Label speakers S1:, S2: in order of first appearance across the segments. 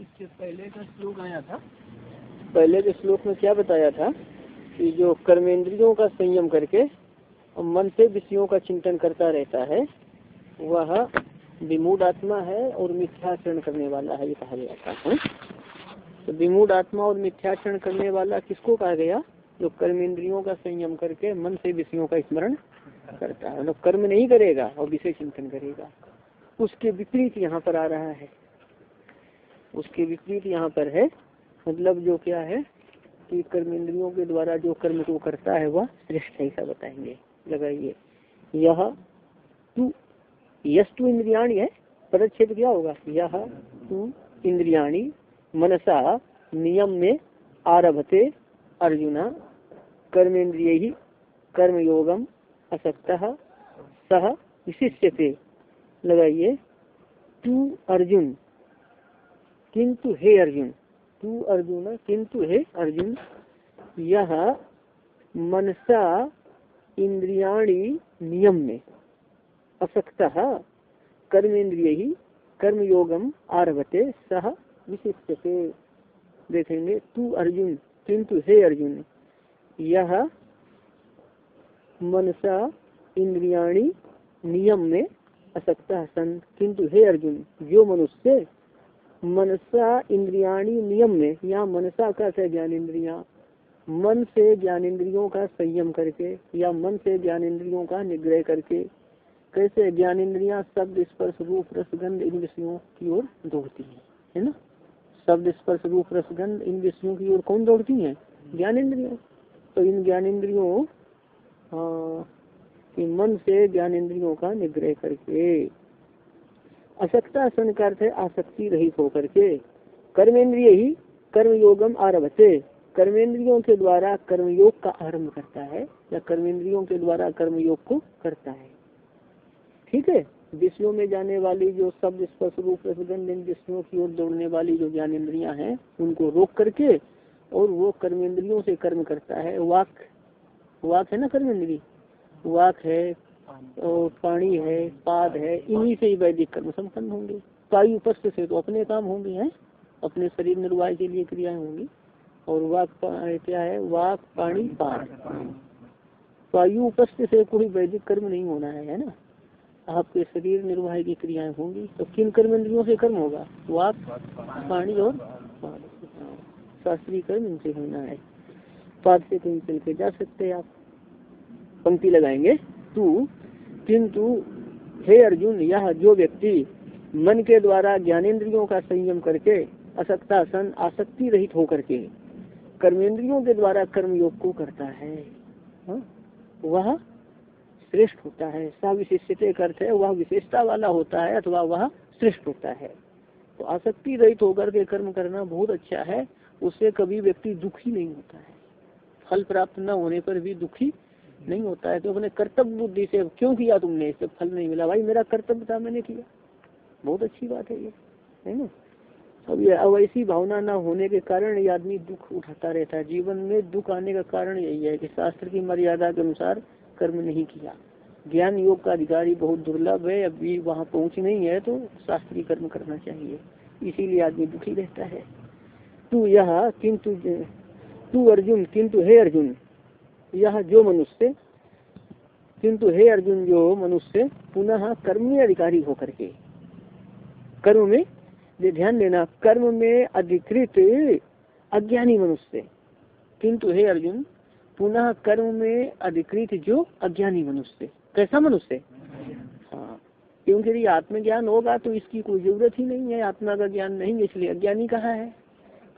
S1: इससे पहले का श्लोक आया था? पहले के श्लोक में क्या बताया था कि जो कर्मेंद्रियों का संयम करके और मन से विषयों का चिंतन करता रहता है, वह विमूड आत्मा है और मिथ्याचरण करने वाला है, ये कहा गया था। तो विमूड आत्मा और मिथ्याचरण करने वाला किसको कहा गया? जो कर्मेंद्रियों का संयम करके मन से विषयों का स्मरण करता है। मतलब कर्म नहीं करेगा और विषय चिंतन करेगा। उसके विपरीत यहाँ पर आ रहा है। उसके विपरीत यहाँ पर है। मतलब जो क्या है कि कर्मेंद्रियों के द्वारा जो कर्म को करता है, वह श्रेष्ठ ऐसा बताएँगे। लगाइए। यह तू यश तू इंद्रियाणी है। पदच्छेद क्या होगा? यह तू इंद्रियाणी मनसा नियम में आरभते अर्जुना कर्मेंद्रिय ही कर्म योगम असक्त सह विशिष्य लगाइए। तू अर्जुन किंतु हे अर्जुन, तू अर्जुन किंतु हे अर्जुन, यह मनसा इंद्रियाणी नियम में असक्त कर्मेंद्रिय ही कर्म योगम आरभते सह विशिष्ट से देखेंगे, तू अर्जुन किंतु हे अर्जुन, यह मनसा इंद्रियाणी नियम में असक्त सन किंतु हे अर्जुन जो मनुष्य मनसा इंद्रियाणी नियम में यहाँ मनसा का है ज्ञान इंद्रिया मन से ज्ञान इंद्रियों का संयम करके, या मन से ज्ञान इंद्रियों का निग्रह करके, कैसे ज्ञान इंद्रिया शब्द स्पर्श रूप रसगंध इन विषयों की ओर दौड़ती है है ना? शब्द स्पर्श रूप रसगंध इन विषयों की ओर कौन दौड़ती है? ज्ञान इंद्रियों तो इन ज्ञान इंद्रियों मन से ज्ञान इंद्रियों का निग्रह करके असक्ता सन अर्थ है आसक्ति रहित होकर के। कर्मेंद्रिय ही कर्म योगम आरभते। कर्मेंद्रियों के द्वारा कर्मयोग का आरंभ करता है, या कर्मेंद्रियों के द्वारा कर्मयोग को करता है। ठीक है? विषयों में जाने वाली जो शब्द स्पर्श रूप विषयों की ओर दौड़ने वाली जो ज्ञान इंद्रिया हैं, उनको रोक करके और वो कर्मेंद्रियों से कर्म करता है। वाक। वाक है ना कर्मेंद्री वाक है और पानी है, पाद है, इन्हीं से ही वैदिक कर्म संपन्न होंगे। वायु उपस्थ से तो अपने काम होंगे, हैं? अपने शरीर निर्वाह के लिए क्रियाएँ होंगी। और वाक क्या है? वाक, पानी पाद वायु उपस्थ से कोई वैदिक कर्म नहीं होना है है ना? आपके शरीर निर्वाह की क्रियाएँ होंगी तो किन कर्म इंद्रियों से कर्म होगा? वाक, पानी और शास्त्रीय कर्म इनसे होना है। पाद से कहीं चल के जा सकते हैं आप। पंक्ति लगाएँगे। तू किंतु हे अर्जुन, यह जो व्यक्ति मन के द्वारा ज्ञानेन्द्रियों का संयम करके असक्ता सन, आसक्ति रहित होकर के कर्मेंद्रियों के द्वारा कर्म योग को करता है, हा? वह श्रेष्ठ होता है सा विशिष्ट अर्थ है, वह विशेषता वाला होता है अथवा वह श्रेष्ठ होता है तो आसक्ति रहित होकर के कर्म करना बहुत अच्छा है, उससे कभी व्यक्ति दुखी नहीं होता है फल प्राप्त न होने पर भी दुखी नहीं होता है तो अपने कर्तव्य बुद्धि से क्यों किया तुमने? इससे फल नहीं मिला। भाई, मेरा कर्तव्य था, मैंने किया। बहुत अच्छी बात है ये, है ना? अब ये, अब ऐसी भावना न होने के कारण ये आदमी दुख उठाता रहता है। जीवन में दुख आने का कारण यही है कि शास्त्र की मर्यादा के अनुसार कर्म नहीं किया। ज्ञान योग का अधिकारी बहुत दुर्लभ है, अभी वहाँ पहुँच नहीं है तो शास्त्रीय कर्म करना चाहिए। इसीलिए आदमी दुखी रहता है। तू यह, किंतु, तू अर्जुन, किंतु हे अर्जुन यह जो मनुष्य, किंतु हे अर्जुन, जो मनुष्य पुनः कर्म अधिकारी होकर के, कर्म में ये ध्यान देना, कर्म में अधिकृत अज्ञानी मनुष्य, किंतु हे अर्जुन, पुनः कर्म में अधिकृत जो अज्ञानी मनुष्य, कैसा मनुष्य? हाँ क्योंकि यदि आत्मज्ञान होगा तो इसकी कोई ज़रूरत ही नहीं है, आत्मा का ज्ञान नहीं इसलिए अज्ञानी कहा है?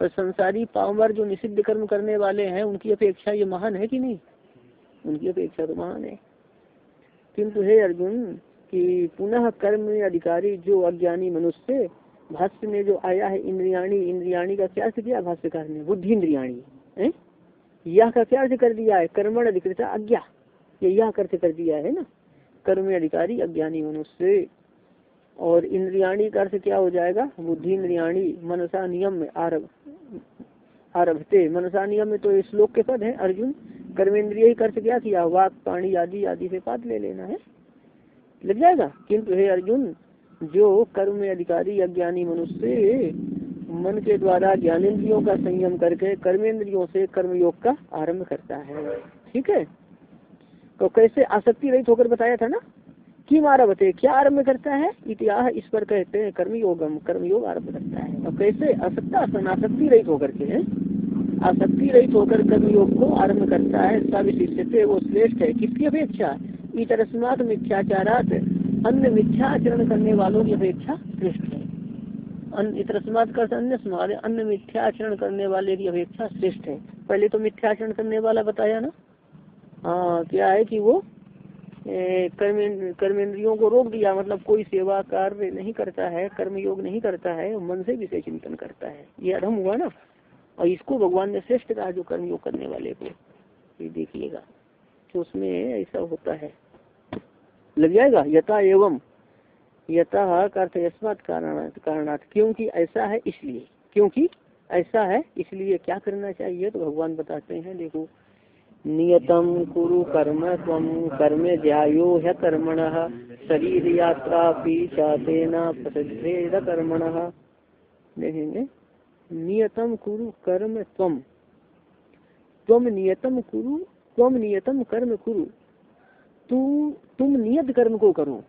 S1: पर संसारी पावर जो निषिद्ध कर्म करने वाले हैं, उनकी अपेक्षा ये महान है कि नहीं? उनकी अपेक्षा तो महान है। किंतु हे अर्जुन, कि पुनः कर्म अधिकारी जो अज्ञानी मनुष्य, भाष्य में जो आया है इंद्रियाणी इंद्रियाणी का क्या अर्थ किया भाष्यकार ने? बुद्धि इंद्रियाणी यह का क्या अर्थ कर दिया है? कर्मण अधिकृता अज्ञा। ये यह अर्थ कर दिया है ना? कर्म अधिकारी अज्ञानी मनुष्य और इंद्रियाणी का अर्थ क्या हो जाएगा? बुद्धि इंद्रियाणी, मनसा नियम में आरभ, आरभते। मनसा नियम में तो श्लोक के पद है, अर्जुन। कर्मेंद्रिय अर्थ क्या किया? वाक, पाणी आदि आदि से पाद ले लेना है। लग जाएगा? किंतु हे अर्जुन, जो कर्म में अधिकारी, अज्ञानी मनुष्य, मन के द्वारा ज्ञानेन्द्रियों का संयम करके कर्मेंद्रियों से कर्मयोग का आरंभ करता है। ठीक है? तो कैसे आसक्ति रहित होकर बताया था ना? कि आरभते क्या आरंभ करता है? इतिहास इस पर कहते हैं, कर्मयोगम, कर्मयोग आरंभ करता है। और कैसे? असक्ता आसक्ति रहित होकर के। आसक्ति रहित होकर कर्मयोग को आरंभ करता है। सब वो श्रेष्ठ है। किसकी अपेक्षा? इतरस्मात मिथ्याचारात। अन्य मिथ्याचरण करने वालों की अपेक्षा श्रेष्ठ है। इतरस्मात कर अन्य समारे अन्य मिथ्याचरण करने वाले की अपेक्षा श्रेष्ठ है। पहले तो मिथ्याचरण करने वाला बताया ना? हाँ क्या है कि वो कर्मेंद्रियों को रोक दिया मतलब कोई सेवा कार्य नहीं करता है कर्म योग नहीं करता है मन से विषय चिंतन करता है। ये अधम हुआ ना? और इसको भगवान ने श्रेष्ठ कहा जो कर्म योग करने वाले को। ये देखिएगा तो उसमें ऐसा होता है। लग जाएगा? यथा एवं। यथा का अर्थ यस्मात कारणार्थ क्योंकि ऐसा है इसलिए। क्योंकि ऐसा है इसलिए क्या करना चाहिए? तो भगवान बताते हैं, देखो नियतम कुरु कर्म तम कर्म ज्यायो है कर्मण। शरीर यात्रा चातेना प्रसिद्धेद कर्मण देखेंगे। नियतम कुरु कर्म तम तम नियतम कुरु तम नियतम कर्म कुरु। तू, तुम नियत कर्म को करो।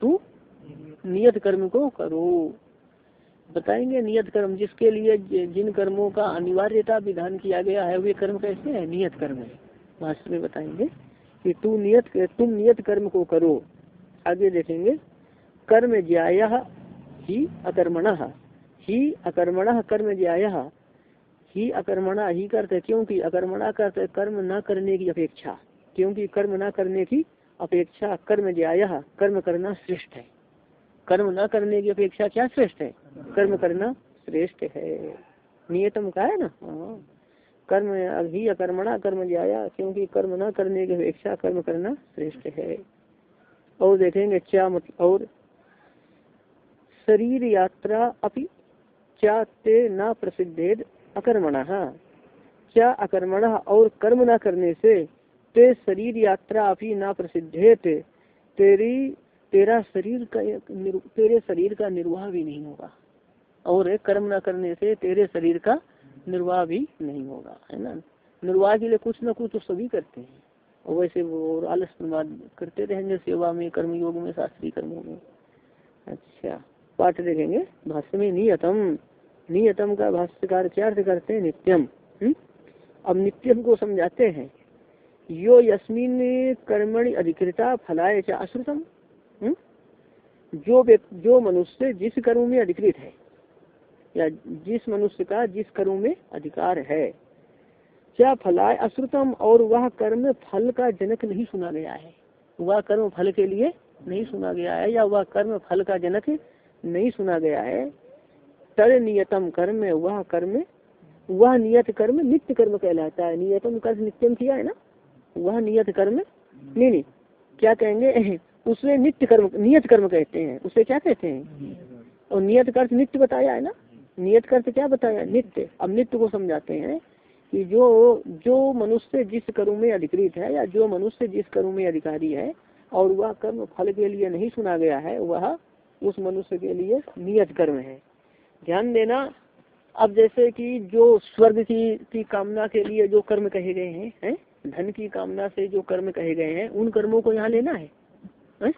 S1: तू नियत कर्म को करो। बताएँगे नियत कर्म जिसके लिए जिन कर्मों का अनिवार्यता विधान किया गया है, वे कर्म कैसे है? नियत कर्म। है भाष्य में बताएँगे कि तू नियत तुम नियत कर्म को करो। आगे देखेंगे, कर्म ज्याय ही अकर्मण। ही अकर्मण कर्म ज्याय। ही अकर्मणा ही करते क्योंकि अकर्मणा करते कर्म न करने की अपेक्षा। क्योंकि कर्म न करने की अपेक्षा कर्म ज्याय, कर्म करना श्रेष्ठ है। कर्म न करने की अपेक्षा क्या श्रेष्ठ है? कर्म करना श्रेष्ठ है। नियतम का है ना? हाँ। कर्म अभी अकर्मणा कर्म जाया क्योंकि कर्म न करने की अपेक्षा कर्म करना श्रेष्ठ है। और देखेंगे क्या मतलब और शरीर यात्रा अपि क्या ते न प्रसिद्धेद अकर्मण। क्या अकर्मण और कर्म न करने से ते शरीर यात्रा अपनी न प्रसिद्धेत। तेरी, तेरा शरीर का तेरे शरीर का निर्वाह भी नहीं होगा। और कर्म न करने से तेरे शरीर का निर्वाह भी नहीं होगा, है ना निर्वाह के लिए कुछ न कुछ तो सभी करते हैं और वैसे वो आलस प्रमाद करते रहेंगे सेवा में कर्म योग में शास्त्रीय कर्मों में अच्छा पाठ देखेंगे भाष्य में नियतम नियतम का भाष्यकार क्या अर्थ करते हैं नित्यम? हम्म? अब नित्यम को समझाते हैं यो यस्मिन कर्मणि अधिकृता फलाय चा अश्रुतम हम्म? जो जो मनुष्य जिस कर्म में अधिकृत है या जिस मनुष्य का जिस कर्म में अधिकार है। क्या फलाय अश्रुतम और वह कर्म फल का जनक नहीं सुना गया है? वह कर्म फल के लिए नहीं सुना गया है या वह कर्म फल का जनक नहीं सुना गया है? तर नियतम कर्म वह कर्म। वह नियत कर्म नित्य कर्म कहलाता है। नियतम कर्म नित्यम किया है ना? वह नियत कर्म। नहीं नहीं। क्या कहेंगे? उसे नित्य कर्म नियत कर्म कहते हैं। उसे क्या कहते हैं? और नियत कर्म नित्य बताया है ना? नियत कर्म क्या बताया नित्य अब नित्य को समझाते हैं कि जो जो मनुष्य जिस कर्म में अधिकृत है या जो मनुष्य जिस कर्म में अधिकारी है और वह कर्म फल के लिए नहीं सुना गया है वह उस मनुष्य के लिए नियत कर्म है ध्यान देना अब जैसे कि जो स्वर्ग की, की कामना के लिए जो कर्म कहे गए हैं है? धन की कामना से जो कर्म कहे गए हैं उन कर्मों को यहाँ लेना है है?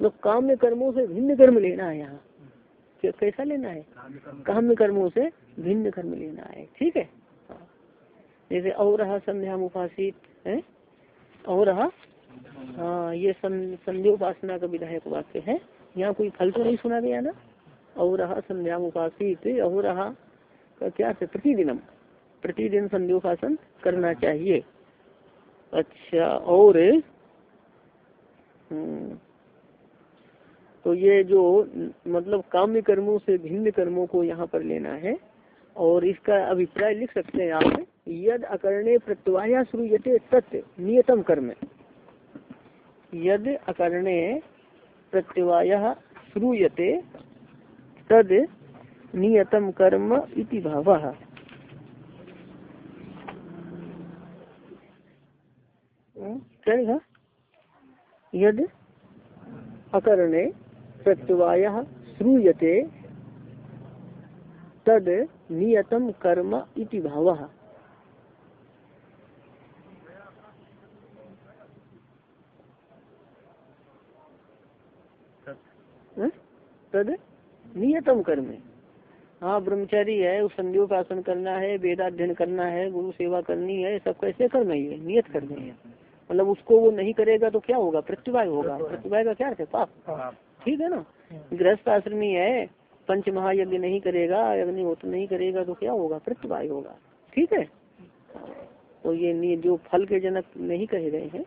S1: तो काम में कर्मों से भिन्न कर्म लेना है यहाँ कैसा लेना है काम कर्मों से भिन्न कर्म लेना है ठीक है? हाँ। जैसे और रहा संध्या उपासित है? और रहा हाँ ये संध्या उपासना का विधायक वाक्य है। यहाँ कोई फल तो नहीं सुना गया ना? और रहा संध्या उपासित और रहा क्या से? प्रतिदिनम। प्रतिदिन संध्योपासन करना चाहिए। अच्छा और हम्म, तो ये जो मतलब काम्य कर्मों से भिन्न कर्मों को यहाँ पर लेना है, और इसका अभिप्राय लिख सकते हैं आप। यद अकरणे प्रत्यवाया श्रूयते तत् नियतम कर्म। यद अकरणे प्रत्यवाय श्रूयते तद नियतम कर्म इति भाव। यद अकरणे प्रत्यवाय श्रूयते तद नियतम कर्म इति भाव। तद नियतम कर्म। हाँ ब्रह्मचारी है उस संध्यो का आसन करना है वेदाध्ययन करना है गुरु सेवा करनी है सब कैसे कर्म है ये? नियत करने है। मतलब उसको वो नहीं करेगा तो क्या होगा? प्रतिभा होगा। प्रतिभा का क्या है? पाप। ठीक है ना? गृहस्थ आश्रमी है पंच महायज्ञ नहीं करेगा अग्निहोत्र नहीं करेगा तो क्या होगा? प्रतिभा होगा। ठीक है? तो ये जो फल के जनक नहीं कहे गए हैं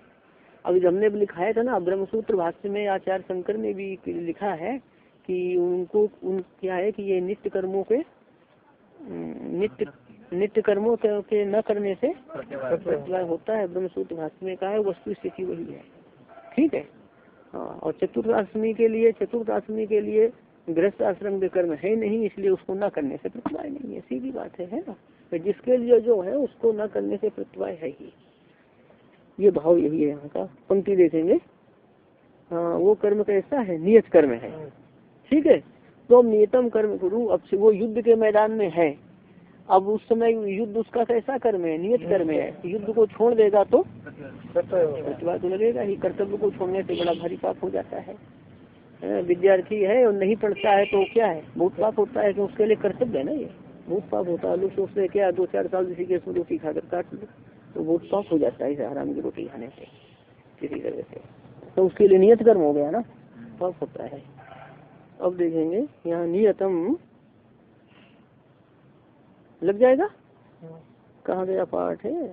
S1: अभी हमने भी लिखाया था ना ब्रह्मसूत्र भाष्य में आचार्य शंकर ने भी लिखा है कि उनको उन क्या है कि ये नित्य कर्मों के नित्य नित्य कर्मों के, न करने से प्रतिभा होता है। ब्रह्मसूत्र भाष्य में कहा है वस्तु स्थिति वही है। ठीक है? हाँ और चतुर्थाष्टमी के लिए चतुर्थाष्टमी के लिए गृहस्थ आश्रम के कर्म है नहीं इसलिए उसको न करने से प्रतिभा नहीं है। सीधी बात है है ना? तो जिसके लिए जो है उसको न करने से प्रतिभा है ही। ये भाव यही है यहाँ का। पंक्ति देखेंगे। हाँ वो कर्म कैसा है? नियत कर्म है। ठीक है? तो नियतम कर्म गुरु अब वो युद्ध के मैदान में है। अब उस समय युद्ध उसका कैसा कर्म है, नियत कर्म है। युद्ध को छोड़ देगा तो प्रतिभा तो लगेगा ही, कर्तव्य को छोड़ने से बड़ा भारी पाप हो जाता है। विद्यार्थी है और नहीं पढ़ता है तो क्या है? बहुत पाप होता है कि उसके लिए कर्तव्य है ना ये। बहुत पाप होता है। लोग सोचते क्या दो चार साल किसी के रोटी खाकर काट लो? तो बहुत पाप हो जाता है हराम की रोटी खाने से, किसी तरह से। तो उसके लिए नियत कर्म हो गया ना। पाप होता है। अब देखेंगे, यहाँ नियतम लग जाएगा? कहाँ गया पाठ है?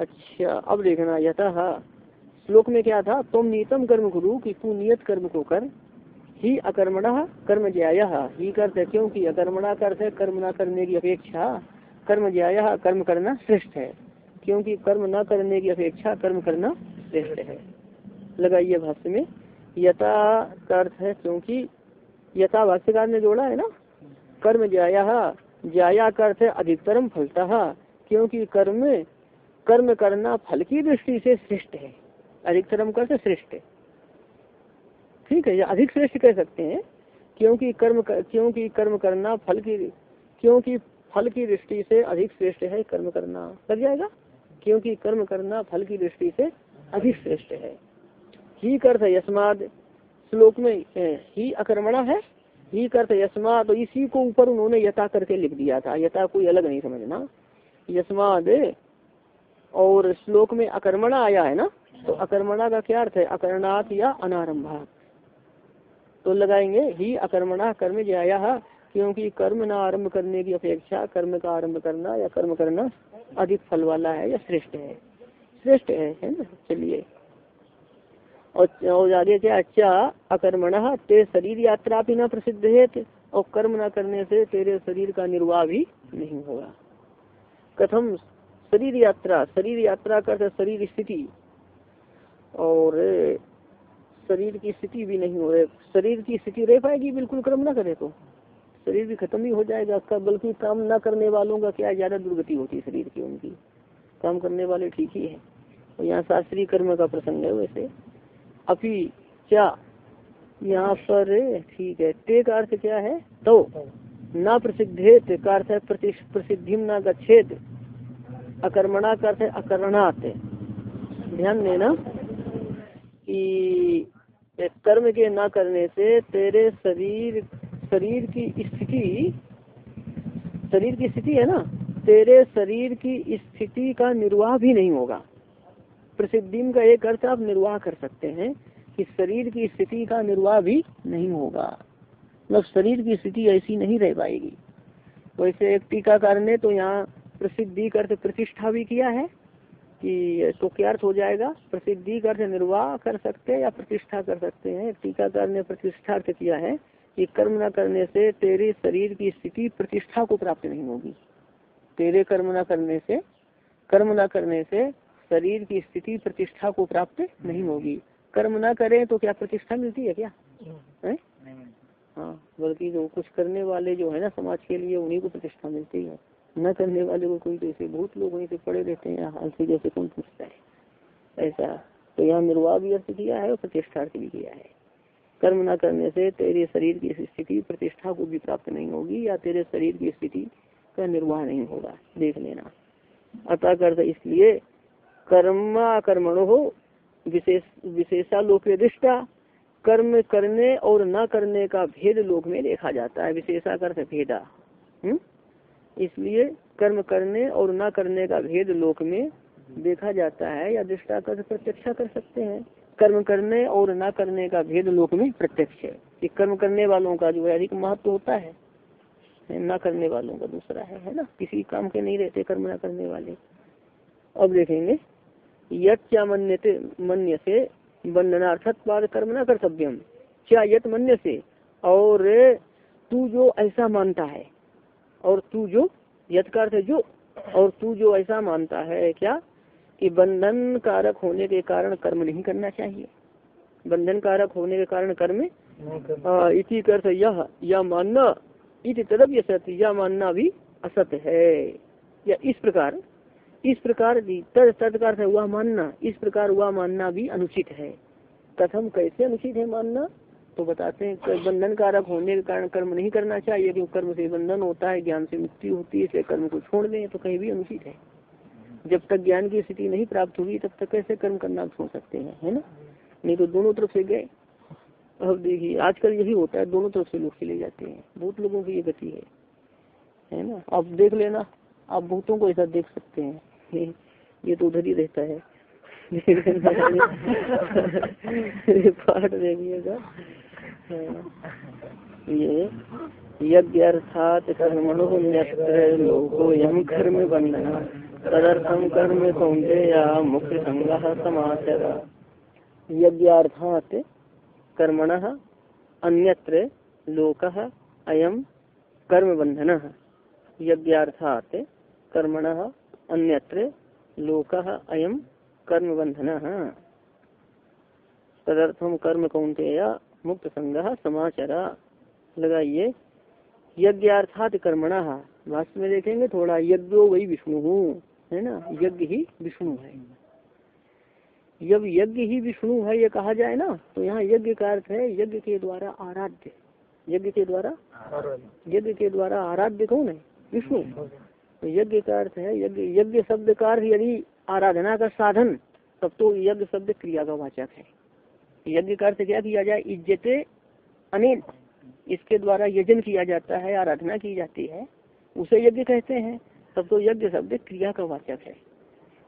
S1: अच्छा अब देखना यथा श्लोक में क्या था? तुम नियतम कर्म गुरु कि तू नियत कर्म को कर ही अकर्मण कर्म ज्याय ही करते क्योंकि अकर्मणा करते कर्म न करने की अपेक्षा कर्म ज्याय कर्म करना श्रेष्ठ है। क्योंकि कर्म न करने की अपेक्षा कर्म करना श्रेष्ठ है। लगाइए भाष्य में यथा का अर्थ है क्योंकि यथा भाष्यकार ने जोड़ा है ना? कर्म जाया जाया का अर्थ है अधिकतरम फलता क्योंकि कर्म कर्म करना फल की दृष्टि से श्रेष्ठ है। अधिकतरम कर श्रेष्ठ है। ठीक है या अधिक श्रेष्ठ कह सकते हैं क्योंकि कर्म कर, क्योंकि कर्म करना फल की क्योंकि फल की दृष्टि से अधिक श्रेष्ठ है कर्म करना। लग जाएगा? क्योंकि कर्म करना फल की दृष्टि से अधिक श्रेष्ठ है। ही कर्थ यस्माद श्लोक में ही अकर्मणा है। ही करते यशमा तो इसी को ऊपर उन्होंने यथा करके लिख दिया था। यथा कोई अलग नहीं समझना। यस्माद और श्लोक में अकर्मणा आया है ना? तो अकर्मणा का क्या अर्थ है? अकरणात या अनारंभा। तो लगाएँगे, ही अकर्मणा कर्म जाया क्योंकि कर्म न आरंभ करने की अपेक्षा कर्म का आरंभ करना या कर्म करना अधिक फल वाला है या श्रेष्ठ है। श्रेष्ठ है है ना? चलिए। और आगे क्या अच्छा अकर्मण ते शरीर यात्रा भी न प्रसिद्ध है और कर्म न करने से तेरे शरीर का निर्वाह भी नहीं होगा। कथम शरीर यात्रा शरीर यात्रा करते शरीर स्थिति। और शरीर की स्थिति भी नहीं हो रही, शरीर की स्थिति रह पाएगी, बिल्कुल कर्म ना करे तो। शरीर भी खत्म ही हो जाएगा, उसका बल्कि काम न करने वालों का क्या ज़्यादा दुर्गति होती है शरीर की, उनकी। काम करने वाले ठीक ही है। और यहाँ शास्त्रीय कर्म का प्रसंग है वैसे। अभी क्या यहाँ पर, ठीक है, ते का अर्थ क्या है? तो न प्रसिद्धेत, का अर्थ है प्रसिद्धि न गच्छेद अकर्मणा का अर्थ है अकरणात। ध्यान देना कि कर्म के न करने से तेरे शरीर शरीर की स्थिति, शरीर की स्थिति है ना, तेरे शरीर की स्थिति का निर्वाह भी नहीं होगा। प्रसिद्धि का एक अर्थ आप निर्वाह कर सकते हैं कि शरीर की स्थिति का निर्वाह भी नहीं होगा। मतलब शरीर की स्थिति ऐसी नहीं रह पाएगी। वैसे एक टीकाकार ने तो यहाँ प्रसिद्धि अर्थ प्रतिष्ठा भी किया है कि तो क्या अर्थ हो जाएगा? प्रसिद्धि अर्थ निर्वाह कर सकते हैं या प्रतिष्ठा कर सकते हैं। टीकाकार ने प्रतिष्ठा अर्थ किया है कि कर्म न करने से तेरे शरीर की स्थिति प्रतिष्ठा को प्राप्त नहीं होगी। तेरे कर्म न करने से, कर्म न करने से शरीर की स्थिति प्रतिष्ठा को प्राप्त नहीं होगी। कर्म ना करें तो क्या प्रतिष्ठा मिलती है क्या? है? हाँ बल्कि जो कुछ करने वाले जो है ना समाज के लिए उन्हीं को प्रतिष्ठा मिलती है। न करने वाले को कोई जैसे बहुत लोग वहीं से पड़े रहते हैं हाल से जैसे कौन पूछता है? ऐसा। तो यहाँ निर्वाह भी अर्थ किया है और प्रतिष्ठा भी किया है। कर्म न करने से तेरे शरीर की स्थिति प्रतिष्ठा को भी प्राप्त नहीं होगी या तेरे शरीर की स्थिति का निर्वाह नहीं होगा। देख लेना। अतः कर इसलिए कर्मा कर्मणो हो, विशेष विशेषा लोक दृष्टा, कर्म करने और न करने का भेद लोक में देखा जाता है विशेषा कर भेदा। हम्म? इसलिए कर्म करने और न करने का भेद लोक में देखा जाता है, या दृष्टा कर प्रत्यक्षा कर सकते हैं। कर्म करने और न करने का भेद लोक में प्रत्यक्ष है। कि कर्म करने वालों का जो है अधिक महत्व होता है न करने वालों का दूसरा है है ना? किसी काम के नहीं रहते कर्म न करने वाले। अब देखेंगे यद क्या मन्य से बंधनार्थक बाद कर्म न कर्तव्यम। क्या यत मन्य से और तू जो ऐसा मानता है और तू जो यथ का अर्थ जो और तू जो ऐसा मानता है क्या? कि बंधन कारक होने के कारण कर्म नहीं करना चाहिए। बंधन कारक होने के कारण कर्म इसी अर्थ यह या मानना इति सत्य यह मानना भी असत्य है। या इस प्रकार इस प्रकार तद तद हुआ मानना, इस प्रकार हुआ मानना भी अनुचित है। कथम कैसे अनुचित है मानना? तो बताते हैं बंधन कारक होने के कारण कर्म नहीं करना चाहिए, क्योंकि कर्म से बंधन होता है, ज्ञान से मुक्ति होती है, इसलिए कर्म को छोड़ दें तो कहीं भी अनुचित है। जब तक ज्ञान की स्थिति नहीं प्राप्त होगी, तब तक कैसे कर्म करना छोड़ सकते हैं, है ना? नहीं तो दोनों तरफ़ से गए। अब देखिए, आजकल यही होता है, दोनों तरफ़ से लोग चले जाते हैं। बहुत लोगों की ये गति है। है ना? आप देख लेना, आप बहुतों को ऐसा देख सकते हैं। ये तो उधर ही रहता है। पाठ देखिएगा ये यज्ञ अर्थात कर्मणो लोको यम कर्म बंधना तदर्थम कर्म कौंते या मुख्य संग समाचार। यज्ञार्थात कर्मण अन्यत्र लोक अयम कर्म बंधन यज्ञार्थात कर्मण अन्यत्र लोक अयम कर्म बंधन तदर्थम कर्म कौंतेय मुक्त संग समाचार। लगाइए यज्ञार्थात कर्मण भाष्य में देखेंगे थोड़ा यज्ञो वही विष्णु है ना? यज्ञ ही विष्णु है। जब यज्ञ ही विष्णु है ये कहा जाए ना तो यहाँ यज्ञ का अर्थ है यज्ञ के द्वारा आराध्य। यज्ञ के द्वारा? यज्ञ के द्वारा आराध्य कौन है? विष्णु। तो यज्ञ का अर्थ है यज्ञ यज्ञ शब्द का अर्थ यदि आराधना का साधन, तब तो यज्ञ शब्द क्रिया का वाचक है। यज्ञ का अर्थ क्या किया जाए? इज्जते अनिल इसके द्वारा यजन किया जाता है, आराधना की जाती है, उसे यज्ञ कहते हैं। तब तो यज्ञ शब्द क्रिया का वाचक है।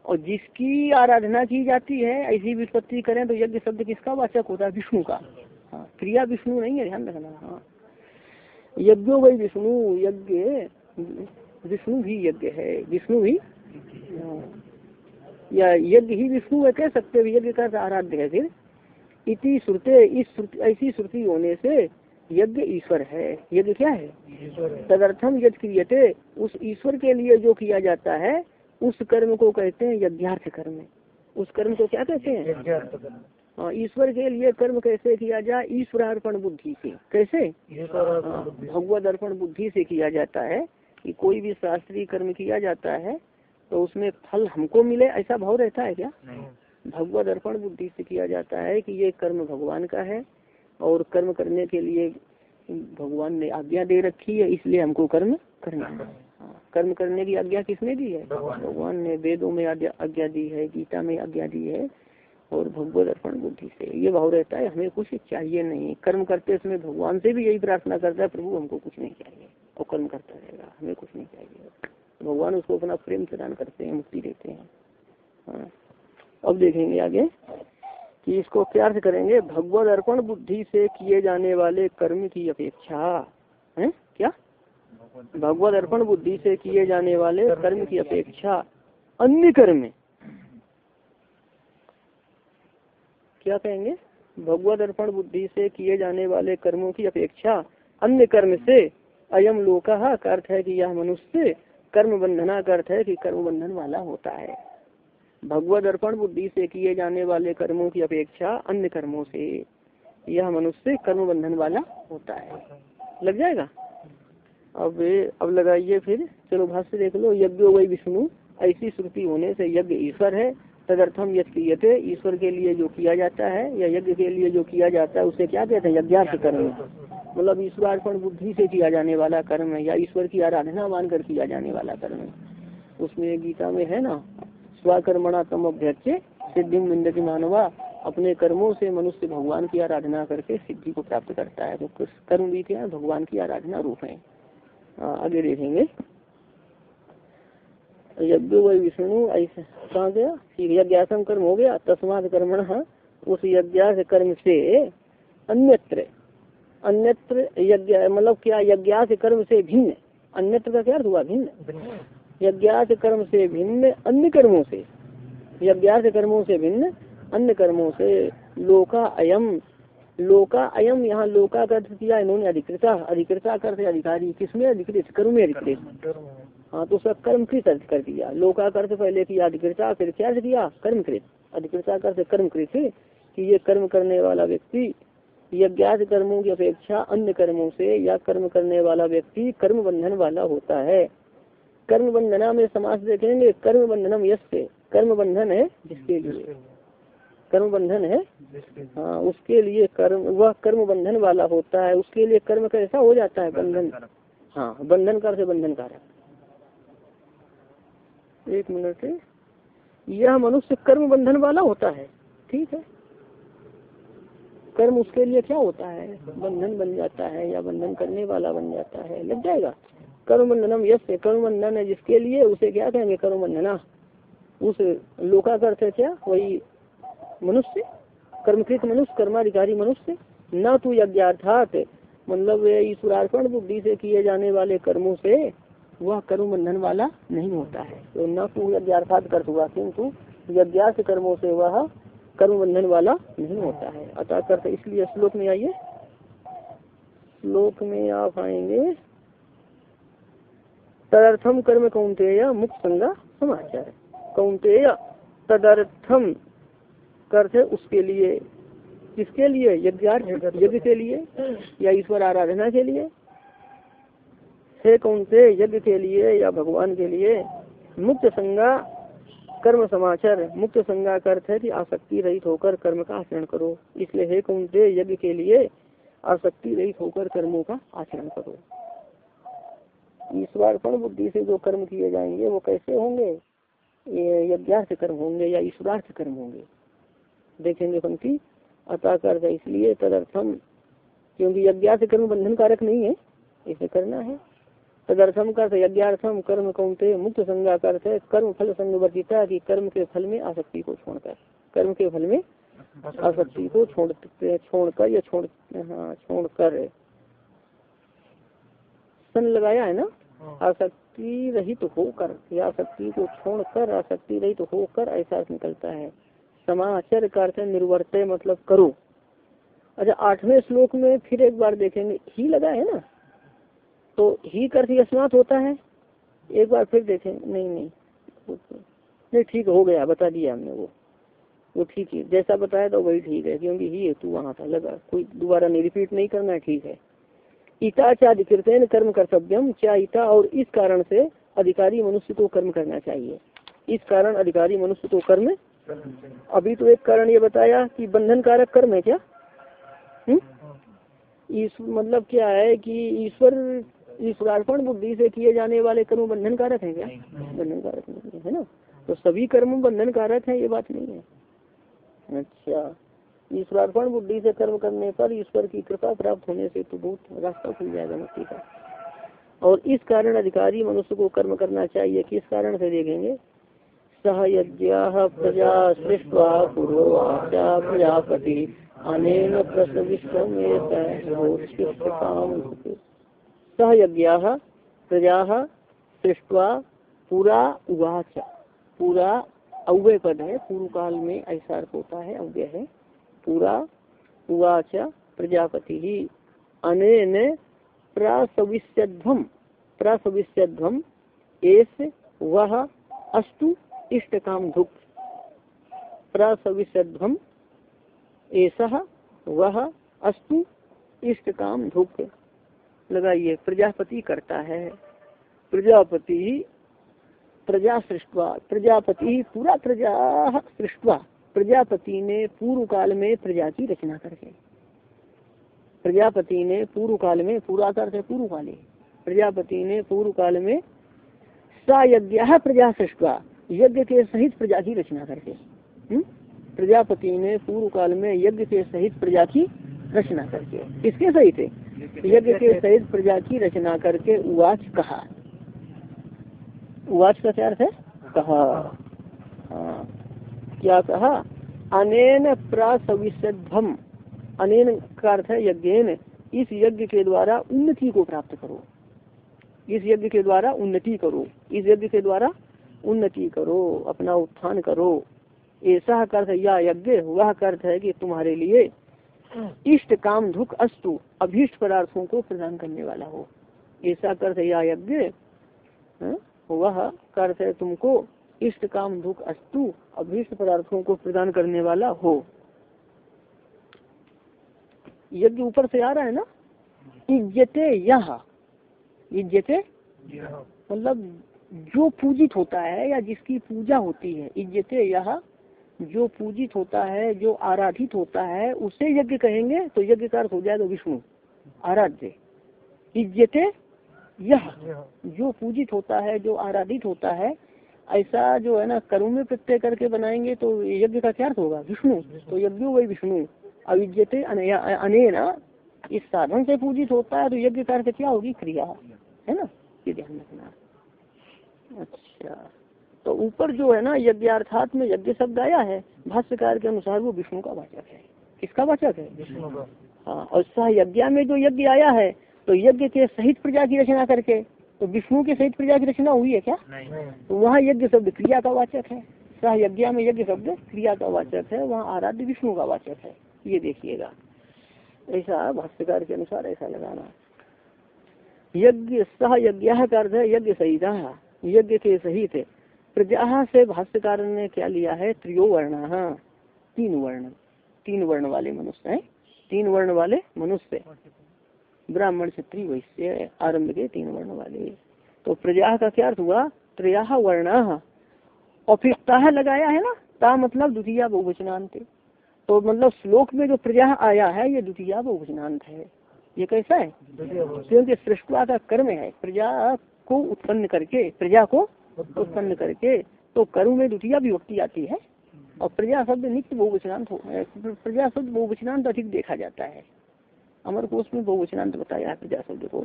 S1: और जिसकी आराधना की जाती है, ऐसी विस्पत्ति करें तो यज्ञ शब्द किसका वाचक होता है? विष्णु का। हाँ क्रिया विष्णु नहीं है, ध्यान रखना। हाँ। यज्ञो वही विष्णु, यज्ञ विष्णु भी यज्ञ है विष्णु भी या यज्ञ ही विष्णु है कह सकते हैं यज्ञ का आराध्य है फिर। इति श्रुते इस ऐसी श्रुति होने से यज्ञ ईश्वर है। यज्ञ क्या है? तदर्थम यज्ञ क्रियते उस ईश्वर के लिए जो किया जाता है उस कर्म को कहते हैं यज्ञार्थ कर्म। उस कर्म को क्या कहते हैं? हाँ ईश्वर के लिए कर्म कैसे किया जाए ईश्वरार्पण बुद्धि से। कैसे? हाँ, भगवत अर्पण बुद्धि से किया जाता है। कि कोई भी शास्त्रीय कर्म किया जाता है तो उसमें फल हमको मिले ऐसा भाव रहता है क्या? भगवत अर्पण बुद्धि से किया जाता है कि ये कर्म भगवान का है और कर्म करने के लिए भगवान ने आज्ञा दे रखी है इसलिए हमको कर्म करना है। हाँ, कर्म करने की आज्ञा किसने दी है? भगवान। ने वेदों में आज्ञा दी है गीता में आज्ञा दी है और भगवत अर्पण बुद्धि से ये भाव रहता है हमें कुछ चाहिए नहीं। कर्म करते समय भगवान से भी यही प्रार्थना करता है प्रभु हमको कुछ नहीं चाहिए। और कर्म करता रहेगा, हमें कुछ नहीं चाहिए। भगवान उसको अपना प्रेम प्रदान करते हैं, मुक्ति देते हैं। हाँ। अब देखेंगे आगे कि इसको क्या अर्थ करेंगे? भगवत अर्पण बुद्धि से किए जाने वाले कर्म की अपेक्षा। है? क्या? भगवत अर्पण बुद्धि से किए जाने वाले कर्म की अपेक्षा। अन्य कर्म। क्या कहेंगे? भगवत अर्पण बुद्धि से किए जाने वाले कर्मों की अपेक्षा अन्य कर्म से। अयम लोका का अर्थ है कि यह मनुष्य कर्म बंधना का अर्थ है कि कर्म बंधन वाला होता है। भगवत अर्पण बुद्धि से किए जाने वाले कर्मों की अपेक्षा अन्य कर्मों से यह मनुष्य कर्म बंधन वाला होता है। लग जाएगा? अब अब लगाइए फिर। चलो, भाष्य देख लो। यज्ञ वही विष्णु, ऐसी श्रुति होने से यज्ञ ईश्वर है। तदर्थम क्रियते। ईश्वर के लिए जो किया जाता है या यज्ञ के लिए जो किया जाता है, उसे क्या कहते हैं? यज्ञार्थ कर्म मतलब ईश्वरार्पण बुद्धि से किया जाने वाला कर्म है, या ईश्वर की आराधना मानकर किया जाने वाला कर्म है। उसमें गीता में है ना, स्वकर्मणा तम अभ्यक्ष सिद्धि की मानवा, अपने कर्मों से मनुष्य भगवान की आराधना करके सिद्धि को प्राप्त करता है। तो कर्म भी क्या भगवान की आराधना रूप है। आगे देखेंगे। यज्ञ व विष्णु, ऐसा कहा गया? यज्ञासम कर्म हो गया, तस्मात कर्मण, उस यज्ञास कर्म से अन्यत्र। अन्यत्र यज्ञ मतलब क्या, यज्ञास कर्म से भिन्न। अन्यत्र का क्या हुआ? भिन्न। यज्ञास कर्म से भिन्न, अन्य कर्मों से। यज्ञास कर्मों से भिन्न, अन्य कर्मों से। लोका अयम। लोका अयम, यहाँ लोका का अर्थ किया, इन्होंने अधिकृता। अधिकृता कर अधिकारी। किसमें? अधिकृत, कर्म में अधिकृत। हाँ तो उसका कर्मकृत अर्थ कर दिया? लोका कर्थ पहले किया, अधिकृता, फिर क्या किया? कर्मकृत। अधिकृता कर कर्मकृत कि ये कर्म करने वाला व्यक्ति यज्ञात कर्मों की अपेक्षा अन्य कर्मों से या कर्म करने वाला व्यक्ति कर्म बंधन वाला होता है। कर्म बंधना में समाज देखेंगे कर्म बंधनम यश से कर्म बंधन है जिसके लिए। कर्म बंधन है हाँ उसके लिए कर्म वह कर्म बंधन वाला होता है। उसके लिए कर्म कैसा हो जाता है बंधन। हाँ बंधन कर से बंधन कारक एक मिनट यह मनुष्य कर्म बंधन वाला होता है ठीक है? कर्म उसके लिए क्या होता है? बंधन बन जाता है या बंधन करने वाला बन जाता है? लग जाएगा। कर्म बंधनम यश कर्म बंधन है जिसके लिए उसे क्या कहेंगे? कर्म बंधना उस लोका का क्या? वही मनुष्य, कर्मकृत मनुष्य, कर्माधिकारी मनुष्य, न तो यज्ञार्थात मतलब ईश्वरार्पण बुद्धि से किए जाने वाले कर्मों से वह कर्म बंधन वाला नहीं होता है। तो न तो यज्ञार्थात कर हुआ किंतु यज्ञार्थ कर्मों से वह कर्म बंधन वाला नहीं होता है। अतः करते इसलिए श्लोक में आइए। श्लोक में आप आएँगे। तदर्थम कर्म कौंतेय मुक्त संगा समाचार। कौंतेय तदर्थम करते उसके लिए। किसके लिए? यज्ञार्थ यज्ञ के लिए या ईश्वर आराधना के लिए? हे कौन से यज्ञ के लिए या भगवान के लिए मुक्त संज्ञा कर्म समाचार मुक्त संज्ञा का अर्थ है कि आसक्ति रहित होकर कर्म का आचरण करो। इसलिए हे से यज्ञ के लिए आसक्ति रहित होकर कर्मों का आचरण करो। ईश्वरार्पण बुद्धि से जो कर्म किए जाएँगे, वो कैसे होंगे? ये यज्ञार्थ कर्म होंगे या ईश्वरार्थ कर्म होंगे? देखेंगे पंक्ति। अतः कर इसलिए तदर्थम, क्योंकि यज्ञार्थ कर्म बंधन कारक नहीं है, इसे करना है। तदर्थम कर यज्ञार्थम कर्म कौनते मुक्त संज्ञा कर कर्म फल संग वर्जिता की कर्म के फल में आसक्ति को छोड़कर। कर्म के फल में आसक्ति को छोड़ छोड़कर या छोड़ हाँ छोड़कर। सन लगाया है ना? हाँ। आसक्ति रहित तो होकर या आसक्ति को छोड़कर आसक्ति रहित तो होकर ऐसा निकलता है। समाचार का अर्थ निर्वर्त मतलब करो। अच्छा आठवें श्लोक में फिर एक बार देखेंगे। ही लगा है ना? तो ही कर अस्मात होता है। एक बार फिर देखें। नहीं नहीं। नहीं, ठीक हो गया, बता दिया हमने वो। वो ठीक है। जैसा बताया था वही ठीक है, क्योंकि ही तू वहाँ था। लगा, कोई दोबारा नहीं रिपीट नहीं करना ठीक है। इता चाधिकृतन कर्म कर्तव्यम क्या इता और इस कारण से अधिकारी मनुष्य को कर्म करना चाहिए। इस कारण अधिकारी मनुष्य को कर्म अभी तो एक कारण ये बताया कि बंधन कारक कर्म है क्या? हम्म? इस मतलब क्या है कि ईश्वर ईश्वरार्पण बुद्धि से किए जाने वाले कर्म बंधन कारक है क्या? बंधन कारक नहीं है ना? तो सभी कर्म बंधन कारक है ये बात नहीं है। अच्छा। ईश्वरार्पण बुद्धि से कर्म करने पर ईश्वर की कृपा प्राप्त होने से तो बहुत रास्ता खुल जाएगा मुक्ति का। और इस कारण अधिकारी मनुष्य को कर्म करना चाहिए। किस कारण से देखेंगे? सह यज्ञ प्रजा सृष्टवा पूर्वाचा प्रजापति। अनेन प्रश्न विश्व में सहयज्ञ, प्रजा, सृष्टवा पूरा उवाच। पूरा अव्यय पद है पूर्व काल में ऐसा होता है, अव्यय है। पूरा उवाच, प्रजापति ही। अनेन प्रसविष्यध्वम एस वह अस्तु इष्ट काम धुक। प्रसविष्यध्वम ऐसा वह अस्तु इष्ट काम धुक। लगाइए। प्रजापति करता है। प्रजापति प्रजा सृष्टवा। प्रजापति पूरा प्रजा सृष्टवा। प्रजापति ने पूर्व काल में प्रजा की रचना करके प्रजापति ने पूर्व काल में पूरा करते पूर्व काले प्रजापति ने पूर्व काल में सयज्ञ प्रजा सृष्टवा। यज्ञ के सहित प्रजा की रचना करके हम्म? प्रजापति ने पूर्व काल में यज्ञ के सहित प्रजा की रचना करके किसके सहित? यज्ञ के सहित प्रजा की रचना करके उवाच कहा। उवाच का क्या अर्थ है? कहा। हाँ। क्या कहा? अनेन प्रासविशम अनेन का अर्थ है यज्ञ इस यज्ञ के द्वारा उन्नति को प्राप्त करो। इस यज्ञ के द्वारा उन्नति करो। इस यज्ञ के द्वारा उन्नति करो। अपना उत्थान करो। ऐसा अर्थ या यज्ञ, वह अर्थ है कि तुम्हारे लिए इष्ट काम दुख अस्तु अभीष्ट पदार्थों को प्रदान करने वाला हो। ऐसा कर या यज्ञ हाँ, वह है तुमको इष्ट काम दुख अस्तु अभीष्ट पदार्थों को प्रदान करने वाला हो। यज्ञ ऊपर से आ रहा है ना? इज्जते यह। इज्जते? मतलब जो पूजित होता है या जिसकी पूजा होती है इज्जते यह जो पूजित होता है जो आराधित होता है उसे यज्ञ कहेंगे तो यज्ञ का अर्थ हो जाएगा विष्णु। आराध्य। इज्जते यह। जो पूजित होता है जो आराधित होता है ऐसा जो है ना कर्म में प्रत्यय करके बनाएँगे तो यज्ञ का क्या अर्थ होगा? विष्णु। तो यज्ञ वही विष्णु। अविज्ञते अनेना। इस साधन से पूजित होता है तो यज्ञ का अर्थ क्या होगी? क्रिया। है ना? ये ध्यान रखना। अच्छा। तो ऊपर जो है ना यज्ञ अर्थात में यज्ञ शब्द आया है भाष्यकार के अनुसार वो विष्णु का वाचक है। किसका वाचक है? हाँ और सह यज्ञ में जो यज्ञ आया है तो यज्ञ के सहित प्रजा की रचना करके तो विष्णु के सहित प्रजा की रचना हुई है क्या? तो वहाँ यज्ञ शब्द क्रिया का वाचक है। सह यज्ञ में यज्ञ शब्द क्रिया का वाचक है वहाँ आराध्य विष्णु का वाचक है। ये देखिएगा। ऐसा भाष्यकार के अनुसार ऐसा लगाना। यज्ञ सह यज्ञ का अर्थ है यज्ञ सहित। यज्ञ के सहित प्रजा से भाष्यकार ने क्या लिया है? त्रियो वर्ण तीन वर्ण तीन वर्ण वाले मनुष्य है तीन वर्ण वाले मनुष्य। ब्राह्मण क्षत्रिय वैश्य आरंभ के तीन वर्ण वाले। तो प्रजा का क्या अर्थ हुआ? त्रया वर्ण। और फिर ताह लगाया है ना? ता मतलब द्वितीय बहुवचनांत। तो मतलब श्लोक में जो प्रजा आया है ये द्वितीय बहुवचनांत है। ये कैसा है? क्योंकि सृष्टवा का कर्म है प्रजा को उत्पन्न करके प्रजा को उत्पन्न करके तो करु में द्वितीय विभक्ति आती है। और प्रजा शब्द नित्य बहुवचनांत हो प्रजा शब्द बहुवचनांत अधिक देखा जाता है। अमर कोश में बहुवचनांत बताया है प्रजा शब्द को।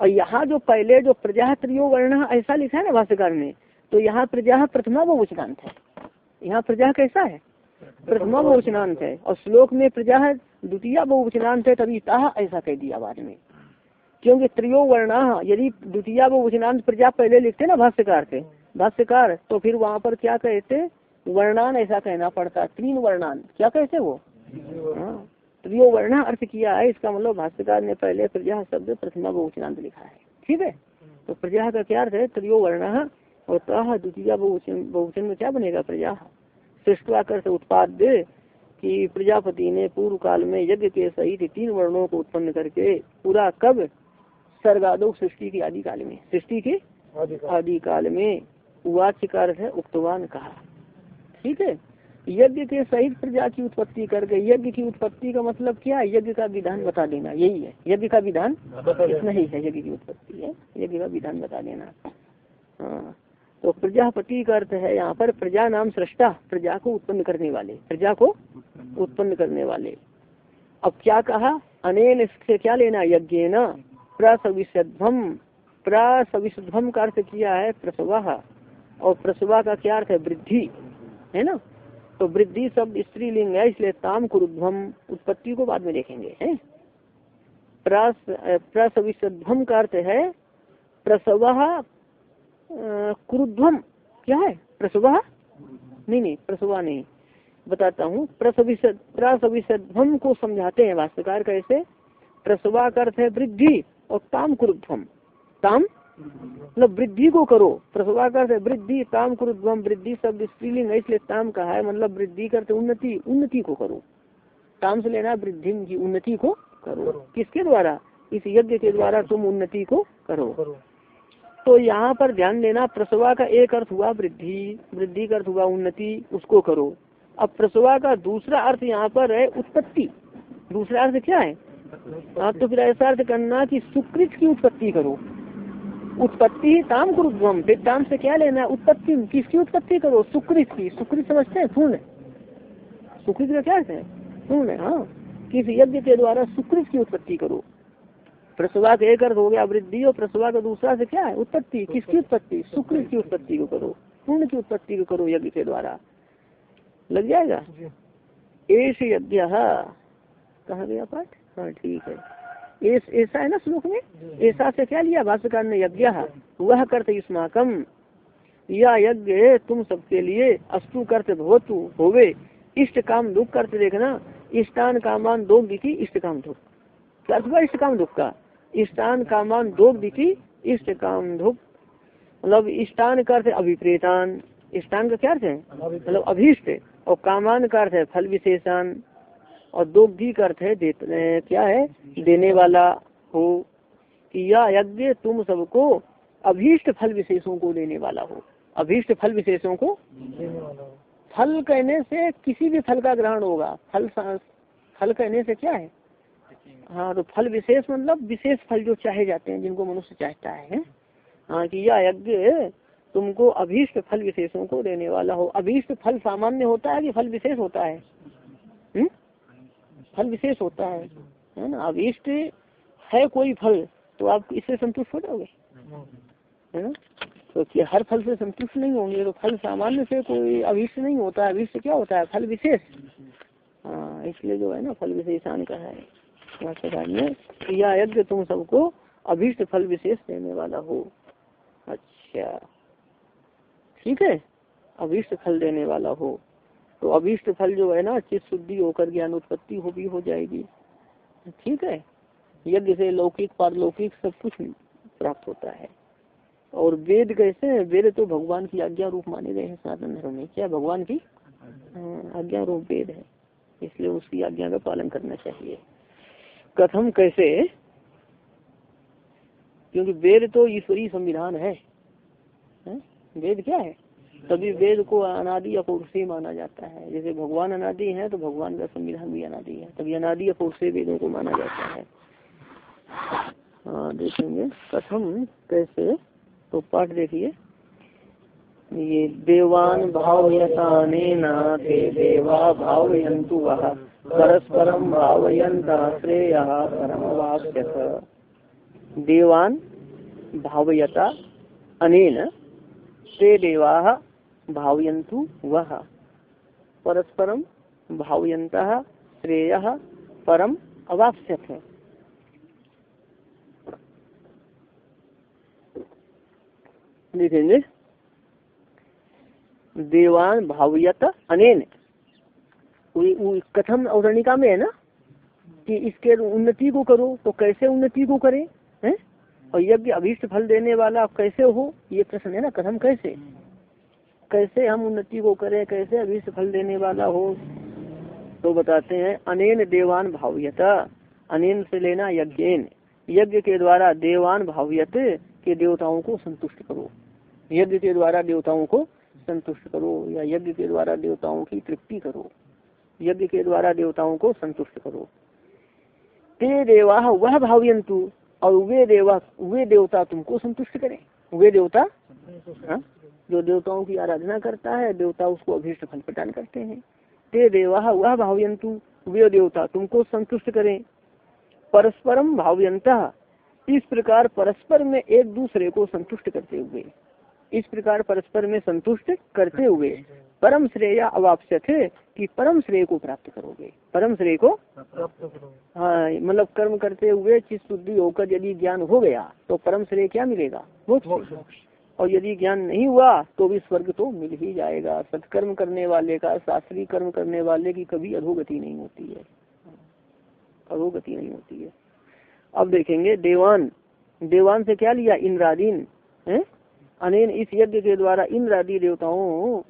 S1: और यहाँ जो पहले जो प्रजा त्रियो वर्ण, ऐसा लिखा है ना भाष्यकार ने तो यहाँ प्रजा प्रथमा बहुवचनांत है। यहाँ प्रजा कैसा है? प्रथमा बहुवचनांत है। और श्लोक में प्रजा द्वितीय बहुवचनांत है, तभी ऐसा कह दिया बाद में। क्योंकि त्रियो वर्ण यदि द्वितीय बहुवचनांत प्रजा पहले लिखते ना भाष्यकार से भाष्यकार तो फिर वहाँ पर क्या कहते? वर्णान ऐसा कहना पड़ता, तीन वर्णान। क्या कहते वो? हाँ त्रियो वर्ण अर्थ किया है, इसका मतलब भाष्यकार ने पहले प्रजा शब्द प्रथमा बहुवचनांत लिखा है। ठीक है? तो प्रजा का क्या अर्थ है? त्रियो वर्ण और तह द्वितीय बहुवचन बहुवचन में क्या बनेगा प्रजा? सृष्टवाकर से उत्पाद्य कि प्रजापति ने पूर्व काल में यज्ञ के सहित तीन वर्णों को उत्पन्न करके पूरा कब सर्गादो सृष्टि की आदि काल में। सृष्टि के आदि काल। में वाच्य का अर्थ है उक्तवान कहा। ठीक है? यज्ञ के सहित प्रजा की उत्पत्ति करके यज्ञ की उत्पत्ति का मतलब क्या है? यज्ञ का विधान बता देना। यही है। यज्ञ का विधान इतना ही है यज्ञ की उत्पत्ति है। यज्ञ का विधान बता देना। हाँ। तो प्रजापति का अर्थ है यहाँ पर प्रजा नाम सृष्टा प्रजा को उत्पन्न करने वाले। प्रजा को उत्पन्न। करने वाले। अब क्या कहा? अनेन से क्या लेना? यज्ञ न प्रसविशध्वम प्रसविशध्वम का अर्थ किया है प्रसवा और प्रसवा का क्या अर्थ है? वृद्धि। है ना? तो वृद्धि शब्द स्त्रीलिंग है, इसलिए ताम कुरुध्वम उत्पत्ति को बाद में देखेंगे, है? प्रसविशध्वम का अर्थ है प्रसव कुरुध्वम क्या है? प्रसवा नहीं नहीं प्रसवा नहीं। बताता हूँ प्रसविशध्वम को समझाते हैं भाष्यकार कैसे प्रसवा का अर्थ है वृद्धि। और ताम क्रुध्वम ताम? मतलब वृद्धि को करो। प्रसवा का वृद्धि ताम क्रुध्वम वृद्धि शब्द स्त्रीलिंग है इसलिए ताम कहा है मतलब वृद्धि करते उन्नति उन्नति को करो। ताम से लेना वृद्धि की उन्नति को करो। किसके द्वारा? इस यज्ञ के द्वारा तुम उन्नति को करो। तो यहाँ पर ध्यान देना प्रसवा का एक अर्थ हुआ वृद्धि वृद्धि का अर्थ हुआ उन्नति उसको करो। अब प्रसवा का दूसरा अर्थ यहाँ पर है उत्पत्ति। दूसरा अर्थ क्या है? हाँ तो फिर ऐसा अर्थ करना कि सुकृत की उत्पत्ति करो। उत्पत्ति ही ताम कुरुद्वम। फिर ताम से क्या लेना उत्पत्ति किसकी उत्पत्ति करो? सुकृत की। सुकृत समझते हैं? पूर्ण सुकृत का क्या है? पूर्ण हाँ। किस यज्ञ के द्वारा सुकृत की उत्पत्ति करो? प्रसवा का एक अर्थ हो गया वृद्धि और प्रसवा का दूसरा से क्या है? उत्पत्ति। किसकी उत्पत्ति? सुकृत की उत्पत्ति को करो। पूर्ण की उत्पत्ति को करो यज्ञ के द्वारा। लग जाएगा? एस यज्ञ। कहा गया पाठ? हाँ ठीक है। एस ऐसा है ना श्लोक में? ऐसा से क्या लिया? भाष्यकार ने यज्ञ वह करते स्माकम या यज्ञ तुम सबके लिए अस्तु करते भवतु, होवे। इष्ट काम दुख करते देखना। इष्टान कामान दो दिखी, इष्ट काम दुख। क्या इष्ट काम दुख का? इष्टान कामान दो दिखी, इष्ट काम दुख। मतलब इष्टान करते अभिप्रेतान। इष्टान का क्या अर्थ है? मतलब अभीष्ट। और कामान का अर्थ है फल विशेषण और दोग्धी का अर्थ है क्या है? देने वाला हो कि यह यज्ञ तुम सबको अभीष्ट फल विशेषों को देने वाला हो। अभीष्ट फल विशेषों को? फल कहने से किसी भी फल का ग्रहण होगा। फल फल कहने से क्या है? हाँ तो फल विशेष मतलब विशेष फल जो चाहे जाते हैं, जिनको मनुष्य चाहता है। हाँ कि यह यज्ञ तुमको अभीष्ट फल विशेषों को देने वाला हो। अभीष्ट फल सामान्य होता है कि फल विशेष होता है? हुँ? फल विशेष होता है है ना? अभीष्ट है कोई फल तो आप इससे संतुष्ट हो जाओगे, है ना? तो हर फल से संतुष्ट नहीं होंगे तो फल सामान्य से कोई अभिष्ट नहीं होता है। अभीष्ट क्या होता है? फल विशेष। हाँ इसलिए जो है ना, फल विशेषान का है। ने या यज्ञ तुम सबको अभीष्ट फल विशेष देने वाला हो। अच्छा। ठीक है? अभिष्ट फल देने वाला हो। तो अभीष्ट फल जो है ना चित्त शुद्धि होकर ज्ञान उत्पत्ति हो भी हो जाएगी। ठीक है? यज्ञ से लौकिक पारलौकिक सब कुछ प्राप्त होता है। और वेद कैसे हैं? वेद तो भगवान की आज्ञा रूप माने गए हैं सनातन धर्म में। क्या भगवान की? हाँ, आज्ञा रूप वेद है। इसलिए उसकी आज्ञा का पालन करना चाहिए। कथम कैसे? क्योंकि वेद तो ईश्वरीय संविधान है, है? वेद क्या है? तभी वेद को अनादि अपौरुषीय माना जाता है। जैसे भगवान अनादि है तो भगवान का संविधान भी अनादि है। तभी अनादि अपौरुषीय वेदों को माना जाता है। हाँ देखेंगे। कथम कैसे? तो पाठ देखिए। ये देवान भावयता ते देवा भावयंतु वह परस्परम भावयंता श्रेय परम देवान भावयता अनेन, ते देवा भावयंतु वह परस्परम भावयंत श्रेय, परम अवाप्स्यथ। लिखेंगे। देवान भावयत अनेन। कथम औरणिका में है ना? कि इसके उन्नति को करो तो कैसे उन्नति को करें, हैं? और यज्ञ अभीष्ट फल देने वाला कैसे हो? ये प्रश्न है ना कथम कैसे? कैसे हम उन्नति को करें, कैसे अभीष्ट फल देने वाला हो तो बताते हैं, अनेन देवान भाव्यता, अनेन से लेना यज्ञ यज्ञ के द्वारा देवान भाव्यत के देवताओं को संतुष्ट करो। यज्ञ के द्वारा देवताओं को संतुष्ट करो, या यज्ञ के द्वारा देवताओं की तृप्ति करो। यज्ञ के द्वारा देवताओं को संतुष्ट करो। ते देवा वह भावयंतु और वे देवा, वे देवता तुमको संतुष्ट करें। वे देवता हा? जो देवताओं की आराधना करता है, देवता उसको अभीष्ट फल प्रदान करते हैं। ते देवा वह भावयंतु वे देवता तुमको संतुष्ट करें। परस्परम भावयंता इस प्रकार परस्पर में एक दूसरे को संतुष्ट करते हुए। इस प्रकार परस्पर में संतुष्ट करते हुए परम श्रेय अवाप्य थे कि परम श्रेय को प्राप्त करोगे। परम श्रेय को हाँ मतलब कर्म करते हुए चित शुद्धि होकर यदि ज्ञान हो गया तो परम श्रेय क्या मिलेगा? मोक्ष। और यदि ज्ञान नहीं हुआ तो भी स्वर्ग तो मिल ही जाएगा। सत्कर्म करने वाले का, शास्त्रीय कर्म करने वाले की कभी अधोगति नहीं होती है। अधोगति नहीं होती है। अब देखेंगे देवान। देवान से क्या लिया? इंद्रादीन, है? अनेन इस यज्ञ के द्वारा इंद्र आदि देवताओं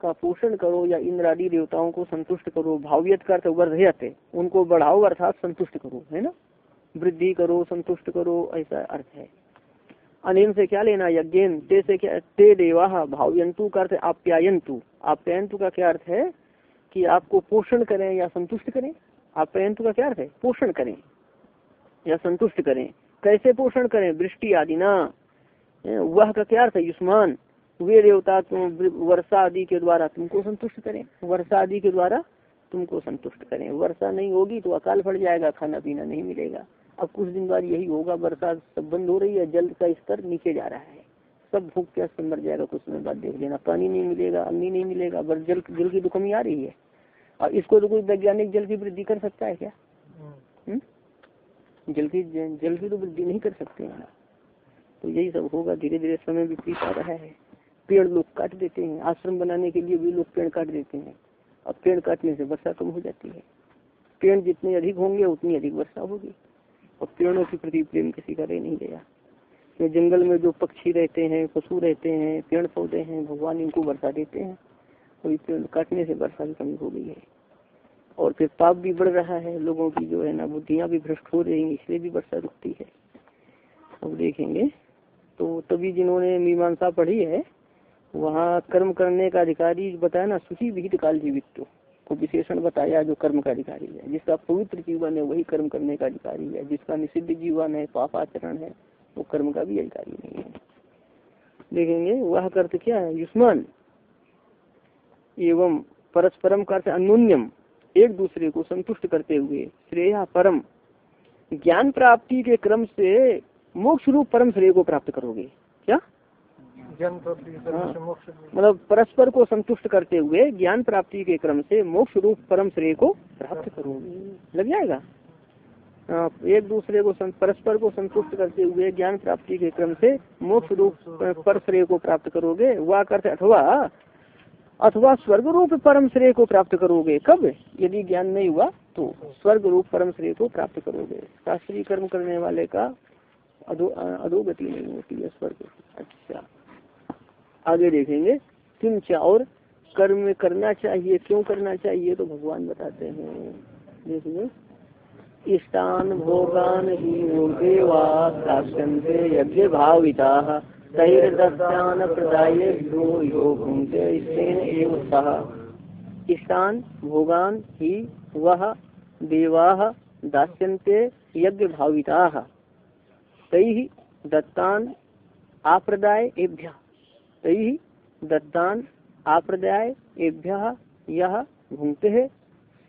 S1: का पोषण करो या इंद्र आदि देवताओं को संतुष्ट करो। भाव्यत कर वर्धयत उनको बढ़ाओ अर्थात संतुष्ट करो, है ना? वृद्धि करो, संतुष्ट करो, ऐसा अर्थ है। अनिम से क्या लेना यज्ञेन? ते से क्या ते देवा भावयंतु का अर्थ आप्यायंतु आप्यायंतु का क्या अर्थ है? कि आपको पोषण करें या संतुष्ट करें? आप्यायंतु का क्या अर्थ है? पोषण करें। या संतुष्ट करें। कैसे पोषण करें? वृष्टि आदि ना। वह का क्या अर्थ है? युष्मान। वे देवता तुम वर्षा आदि के द्वारा तुमको संतुष्ट करें। वर्षा आदि के द्वारा तुमको संतुष्ट करें। वर्षा नहीं होगी तो अकाल पड़ जाएगा खाना पीना नहीं मिलेगा। अब कुछ दिन बाद यही होगा बरसात सब बंद हो रही है जल का स्तर नीचे जा रहा है। सब भूख प्यास से मर जाएगा कुछ समय बाद देख लेना। पानी नहीं मिलेगा अग्नि नहीं मिलेगा बस जल जल की तो कमी आ रही है। और इसको तो कोई वैज्ञानिक जल की वृद्धि कर सकता है क्या? हम्म? जल की जल की तो वृद्धि नहीं कर सकते हैं तो यही सब होगा धीरे धीरे समय विपरीत आ रहा है। पेड़ लोग काट देते हैं आश्रम बनाने के लिए भी लोग पेड़ काट देते हैं। और पेड़ काटने से वर्षा कम हो जाती है। पेड़ जितने अधिक होंगे उतनी अधिक वर्षा होगी। और पेड़ों के प्रति प्रेम किसी का रह नहीं गया। तो जंगल में जो पक्षी रहते हैं, पशु रहते हैं, पेड़ पौधे हैं, भगवान इनको वर्षा देते हैं कोई पेड़ काटने से वर्षा की कमी हो गई है। और फिर पाप भी बढ़ रहा है, लोगों की जो है ना बुद्धियाँ भी भ्रष्ट हो रही इसलिए भी वर्षा रुकती है। अब देखेंगे। तो तभी जिन्होंने मीमांसा पढ़ी है, वहाँ कर्म करने का अधिकारी बताया ना सुखी विहित काल जीवित को विशेषण बताया जो कर्म का अधिकारी है, जिसका पवित्र जीवन है, वही कर्म करने का अधिकारी है, जिसका निषिद्ध जीवन है पापाचरण है, वो कर्म का भी अधिकारी नहीं है। देखेंगे, वह कर्त क्या है? युष्मान एवं परस्परम करते अन्योन्यम, एक दूसरे को संतुष्ट करते हुए, श्रेया परम, ज्ञान प्राप्ति के क्रम से मोक्ष रूप परम श्रेय को प्राप्त करोगे। क्या। मतलब परस्पर को संतुष्ट करते हुए ज्ञान प्राप्ति के क्रम से मोक्ष रूप परम श्रेय को प्राप्त करोगे। लग जाएगा? एक दूसरे को परस्पर को संतुष्ट करते हुए ज्ञान प्राप्ति के क्रम से मोक्ष रूप। पर श्रेय को प्राप्त करोगे। वह करते अथवा अथवा स्वर्ग रूप परम श्रेय को प्राप्त करोगे। कब? यदि ज्ञान नहीं हुआ तो स्वर्ग रूप परम श्रेय को प्राप्त करोगे। शास्त्रीय कर्म करने वाले का अधो अधोगति नहीं होती है स्वर्ग। अच्छा। आगे देखेंगे किंचा और कर्म करना चाहिए, क्यों करना चाहिए तो भगवान बताते हैं। देखिए, इष्टान भोगान ही देवा यज्ञ भाविता तैरदान प्रदाय इष्टान भोगान ही वह देवा दास्यन्ते यज्ञ भाविता, तै दत्तान आप्रदाय एभ्य। तई दत्तान आप्रदाय एभ्य यह है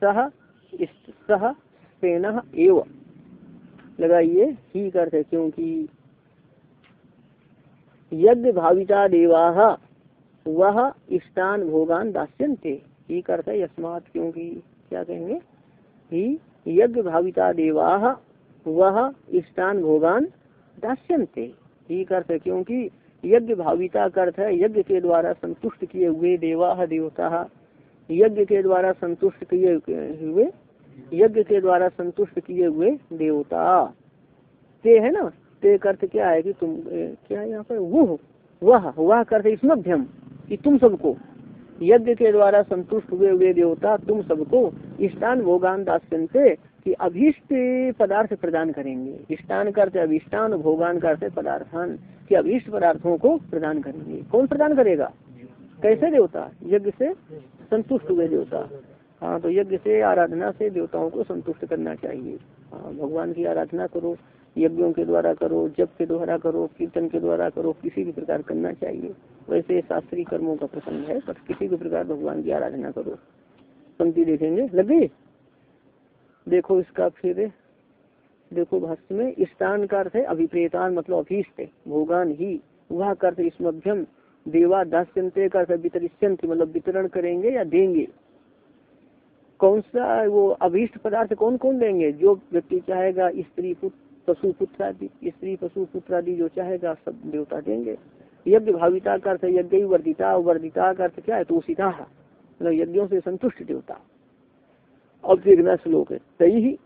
S1: सह सह पेन एव। लगाइए, ही करते क्योंकि यज्ञ भाविता देवा वह इष्टान भोगान दास्यंते ही करते यस्मात क्योंकि, क्या कहेंगे? ही यज्ञ भाविता देवा वह इष्टान भोगान दास्यंते ही करते क्योंकि यज्ञ भाविता का अर्थ है, यज्ञ के द्वारा संतुष्ट किए हुए देवा देवता। यज्ञ के द्वारा संतुष्ट किए हुए, यज्ञ के द्वारा संतुष्ट किए हुए देवता। ते है ना? ते अर्थ क्या है कि तुम क्या है यहाँ पर? वो वह वह करते इसमध्यम कि तुम सबको। यज्ञ के द्वारा संतुष्ट हुए हुए देवता, तुम सबको। इष्टान भोगान दास्यन से कि अभीष्ट पदार्थ प्रदान करेंगे। इष्टान करते, अभिष्टान, भोगान करते पदार्थान कि अभिष्ट पदार्थों को प्रदान करेंगे। कौन प्रदान करेगा? कैसे देवता? यज्ञ से संतुष्ट हुए देवता। हाँ तो यज्ञ से, आराधना से देवताओं को संतुष्ट करना चाहिए। हाँ भगवान की आराधना करो, यज्ञों के द्वारा करो, जप के द्वारा करो, कीर्तन के द्वारा करो, किसी भी प्रकार करना चाहिए। वैसे शास्त्रीय कर्मों का प्रसंग है, पर किसी भी प्रकार भगवान की आराधना करो। पंक्ति देखेंगे? लगे देखो इसका फिर, देखो भाष्य में स्थान का अर्थ है अभिप्रेतान मतलब अभीष्ट, भोगान ही। वह अर्थ मध्यम देवा दास्यंत का अर्थ वितरिष्यंत मतलब वितरण करेंगे या देंगे। कौन सा वो अभीष्ट पदार्थ कौन कौन देंगे? जो व्यक्ति चाहेगा स्त्री पुत्र पशु पुत्र आदि स्त्री, पशु पुत्र आदि जो चाहेगा सब देवता देंगे। यज्ञ भाविता का अर्थ यज्ञ वर्दिता वर्दिता का अर्थ क्या है? तो सीधा मतलब यज्ञों से संतुष्ट देवता। अब देखना श्लोक है। सही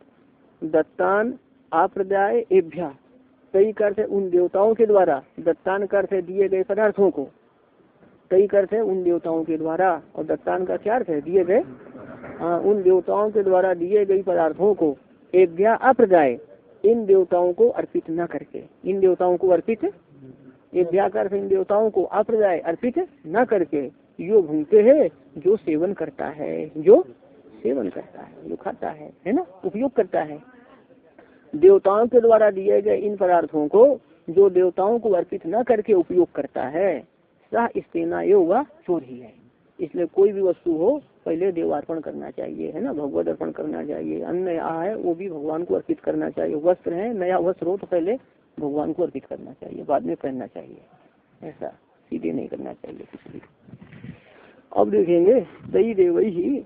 S1: दत्तान अप्रदाय एभ्या। कई करते उन देवताओं के द्वारा। दत्तान करते दिए गए पदार्थों को। कई करते उन देवताओं के द्वारा। और दत्तान का क्या अर्थ है? दिए गए? हाँ उन देवताओं के द्वारा दिए गए पदार्थों को एभ्या अप्रदाय इन देवताओं को अर्पित न करके। इन देवताओं को अर्पित ये व्याकर इन देवताओं को अप्रदाय अर्पित न करके। यो भूमते है, जो सेवन करता है, जो सेवन करता है जो खाता है है ना? उपयोग करता है। देवताओं के द्वारा दिए गए इन पदार्थों को जो देवताओं को अर्पित न करके उपयोग करता है, सह स्तेना योग चोर ही है। इसलिए कोई भी वस्तु हो, पहले देवार्पण करना चाहिए, है ना? भगवत अर्पण करना चाहिए। अन्न है, वो भी भगवान को अर्पित करना चाहिए। वस्त्र है, नया वस्त्र हो तो पहले भगवान को अर्पित करना चाहिए, बाद में पहनना चाहिए। ऐसा सीधे नहीं करना चाहिए अब देखेंगे दई देवई ही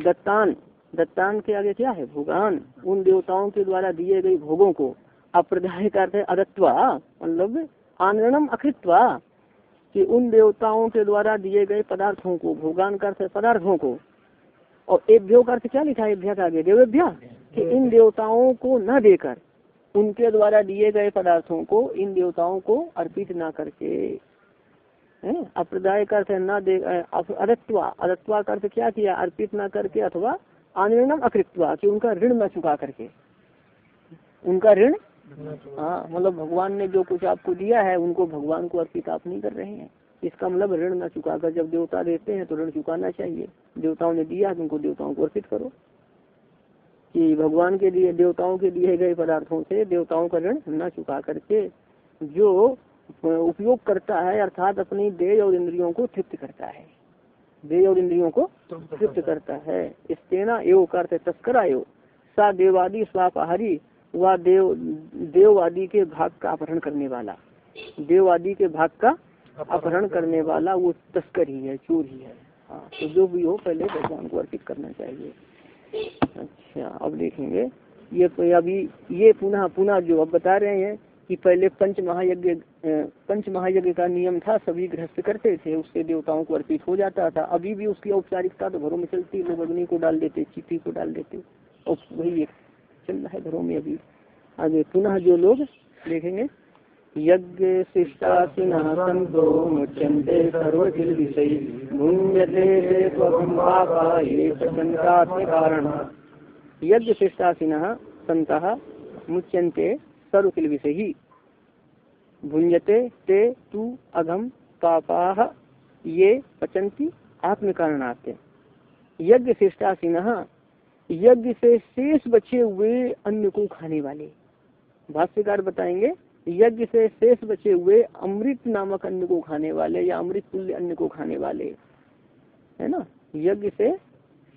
S1: दत्तान। दत्तान के आगे क्या है? भोगान। उन देवताओं के द्वारा दिए गए भोगों को अप्रदाय करते अदत्वा मतलब आनरणम अकृत्वा, कि उन देवताओं के द्वारा दिए गए पदार्थों को भोगान करते पदार्थों को। और एभ्यो का अर्थ क्या लिखा है एभ्या आगे? देवेभ्या। कि इन देवताओं को न देकर, उनके द्वारा दिए गए पदार्थों को, इन देवताओं को अर्पित ना करके। अप्रदाय अर्थ न दे अदत्वा। अदत्वा का अर्थ क्या किया? अर्पित ना करके अथवा आनरणम अकृत्वा, कि उनका ऋण न चुका करके। उनका ऋण? हाँ मतलब भगवान ने जो कुछ आपको दिया है, उनको भगवान को अर्पित आप नहीं कर रहे हैं। इसका मतलब ऋण न चुका कर, जब देवता देते हैं तो ऋण चुकाना चाहिए। देवताओं ने दिया तो उनको देवताओं को अर्पित करो। कि भगवान के लिए, देवताओं के दिए गए पदार्थों से देवताओं का ऋण न चुका करके, जो उपयोग करता है अर्थात अपनी देह और इंद्रियों को तृप्त करता है। देह और इंद्रियों को तृप्त करता है। स्तेना एवं करते तस्करा एवं सा देवादी स्वापहारी वह देव देववादी के भाग का अपहरण करने वाला। देववादी के भाग का अपहरण करने वाला। वो तस्कर ही है चोर ही है। हाँ तो जो भी हो पहले भगवान को अर्पित करना चाहिए। अच्छा अब देखेंगे। ये अभी ये पुनः पुनः जो अब बता रहे हैं कि पहले पंच महायज्ञ पंच महायज्ञ का नियम था, सभी गृहस्थ करते थे, उससे देवताओं को अर्पित हो जाता था। अभी भी उसकी औपचारिकता तो घरों में चलती लोग अग्नि को डाल देते चिट्ठी को डाल देते। और वही एक चल रहा है घरों में अभी। आगे पुनः जो लोग देखेंगे यज्ञ कारण यज्ञ शिष्टासीन संत मुच्यंते सर्वकिल विषय ही भुंजते ते तु अघम पापा, ये पचंती आत्म कारणाते यज्ञ शिष्टासीन यज्ञ से शेष बचे हुए अन्न को खाने वाले। भाष्यकार बताएँगे, यज्ञ से शेष बचे हुए अमृत नामक अन्न को खाने वाले या अमृत तुल्य अन्न को खाने वाले। है ना? यज्ञ से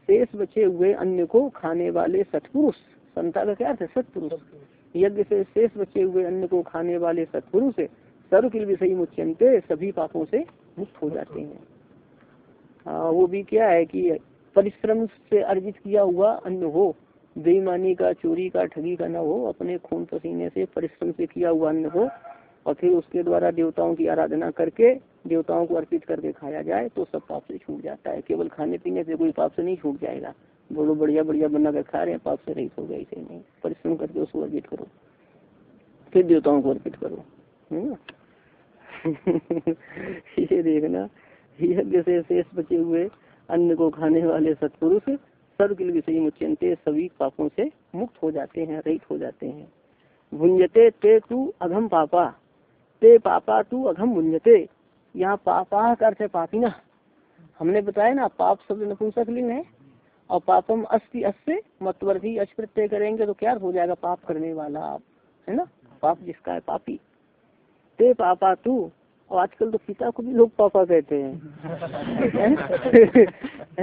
S1: शेष बचे हुए अन्न को खाने वाले सतपुरुष। संता का क्या अर्थ सतपुरुष। यज्ञ से शेष बचे हुए अन्न को खाने वाले सतपुरुष सर्व के विषय मुच्यंते सभी पापों से मुक्त हो जाते हैं। आ, वो भी क्या है कि परिश्रम से अर्जित किया हुआ अन्न हो बेईमानी का चोरी का ठगी का न हो अपने खून पसीने से परिश्रम से किया हुआ अन्न हो और फिर उसके द्वारा देवताओं की आराधना करके देवताओं को अर्पित करके खाया जाए तो सब पाप से छूट जाता है। केवल खाने पीने से कोई पाप से नहीं छूट जाएगा। बोलो, बढ़िया बढ़िया, बना कर खा रहे हैं, पाप से रहित हो गए नहीं। परिश्रम करके उसको अर्पित करो। फिर देवताओं को अर्पित करो। है ना? ये देखना यज्ञ से शेष बचे हुए अन्न को खाने वाले सत्पुरुष सर्व के विषय मुच्यंते सभी पापों से मुक्त हो जाते हैं, रहित हो जाते हैं। भुंजते ते तू अघम पापा, ते पापा तू अघम भुंजते यहाँ पापा का अर्थ है पापिना। हमने बताया ना, पाप शब्द नपुंसक लिंग है। और पापम अस्थि अस्य मतवर्थी अच प्रत्यय करेंगे तो क्या हो जाएगा पाप करने वाला आप, है ना? पाप जिसका है पापी। ते पापा तू, और आजकल तो पिता को भी लोग पापा कहते हैं।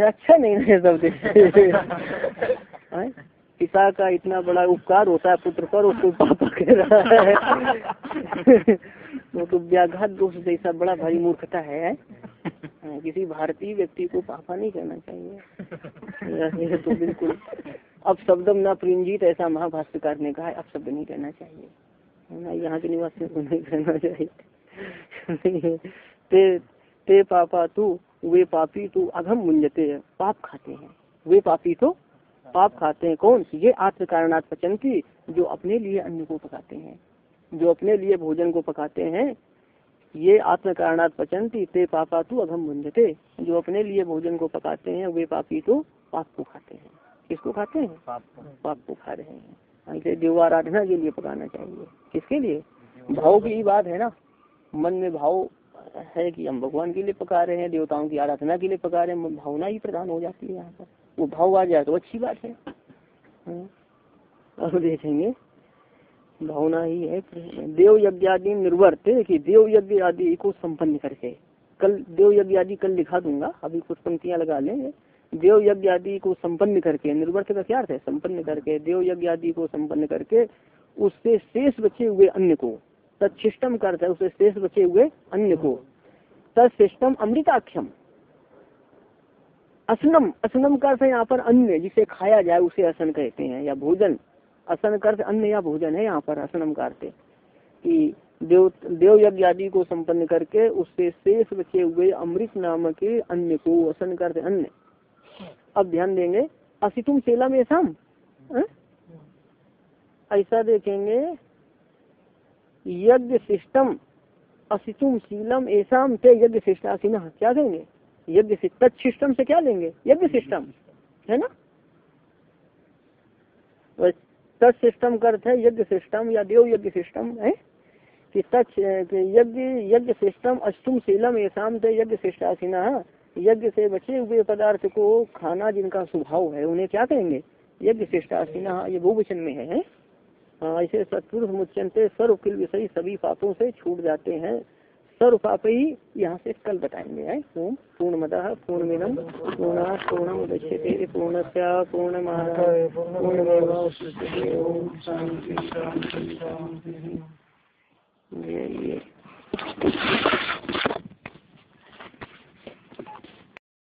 S1: अच्छा नहीं है सब पिता का इतना बड़ा उपकार होता है, पुत्र पर उसको पापा कह रहा है। वो तो व्याघात दोष जैसा बड़ा भारी मूर्खता है? किसी भारतीय व्यक्ति को पापा नहीं कहना चाहिए। तो बिल्कुल। अब शब्दम न प्रिंजित, ऐसा महाभाष्यकार ने कहा, अब शब्द नहीं कहना चाहिए। ना, यहाँ के निवासियों को नहीं कहना चाहिए। ते ते पापा तू, वे पापी तू अघम मुंजते हैं पाप खाते हैं। वे पापी तो पाप खाते हैं। कौन? ये आत्म कारणात् की जो अपने लिए अन्न को पकाते हैं। जो अपने लिए भोजन को पकाते हैं ये आत्म कारणात् पचंती ते पापा तू अघम मुंजते जो अपने लिए भोजन को पकाते हैं वे पापी तो पाप को खाते हैं। किसको खाते हैं? पाप को। खा रहे हैं। देवाराधना के लिए पकाना चाहिए। किसके लिए? भाव की बात है ना। मन में भाव है कि हम भगवान के लिए पका रहे हैं देवताओं की आराधना के लिए पका रहे हैं भावना ही प्रधान हो जाती है यहाँ पर। वो भाव आ जाए तो अच्छी बात है। हाँ। अब देखेंगे। भावना ही है देव यज्ञ आदि निर्वर्त देखिए देव यज्ञ आदि को संपन्न करके, कल देव यज्ञ आदि कल लिखा दूँगा, अभी कुछ पंक्तियाँ लगा लेंगे। देव यज्ञ आदि को संपन्न करके, निर्वर्त का क्या अर्थ है? संपन्न करके देव यज्ञ आदि को संपन्न करके, उससे शेष बचे हुए अन्य को तत्सिस्टम का अर्थ है, उससे शेष बचे हुए अन्य को। तत्सिस्टम अमृताक्षम असनम असनम का अर्थ है यहाँ पर अन्य, जिसे खाया जाए उसे असन कहते हैं, या भोजन। असन का अर्थ अन्य या भोजन है यहाँ पर असनम का अर्थ कि देव देव यज्ञ आदि को संपन्न करके उससे शेष बचे हुए अमृत नाम के अन्य को असन करते अन्य। अब ध्यान देंगे असितुम सेला में शाम ऐसा देखेंगे, यज्ञ सिस्टम असितुम शीलम ऐसा ते यज्ञ शिष्टासीना क्या देंगे? यज्ञ तत्सिस्टम से क्या लेंगे? यज्ञ सिस्टम है ना? तत्सिस्टम का अर्थ है यज्ञ सिस्टम या देव यज्ञ सिस्टम है? कि तत् यज्ञ यज्ञ सिस्टम अष्टुम शीलम शाम ऐसा यज्ञ शिष्टासीना यज्ञ से बचे हुए पदार्थ को खाना जिनका स्वभाव है, उन्हें क्या कहेंगे? यज्ञ शिष्टासीना ये बहुवचन में है हाँ? ऐसे सत्पुरुष मुच्यंते सर्व किल विषय सभी पापों से छूट जाते हैं। सर्व ही यहाँ से कल बताएँगे है ओम पूर्ण मद पूर्ण मिनम पूर्ण पूर्ण दक्षते पूर्ण पूर्ण पूर्ण ये।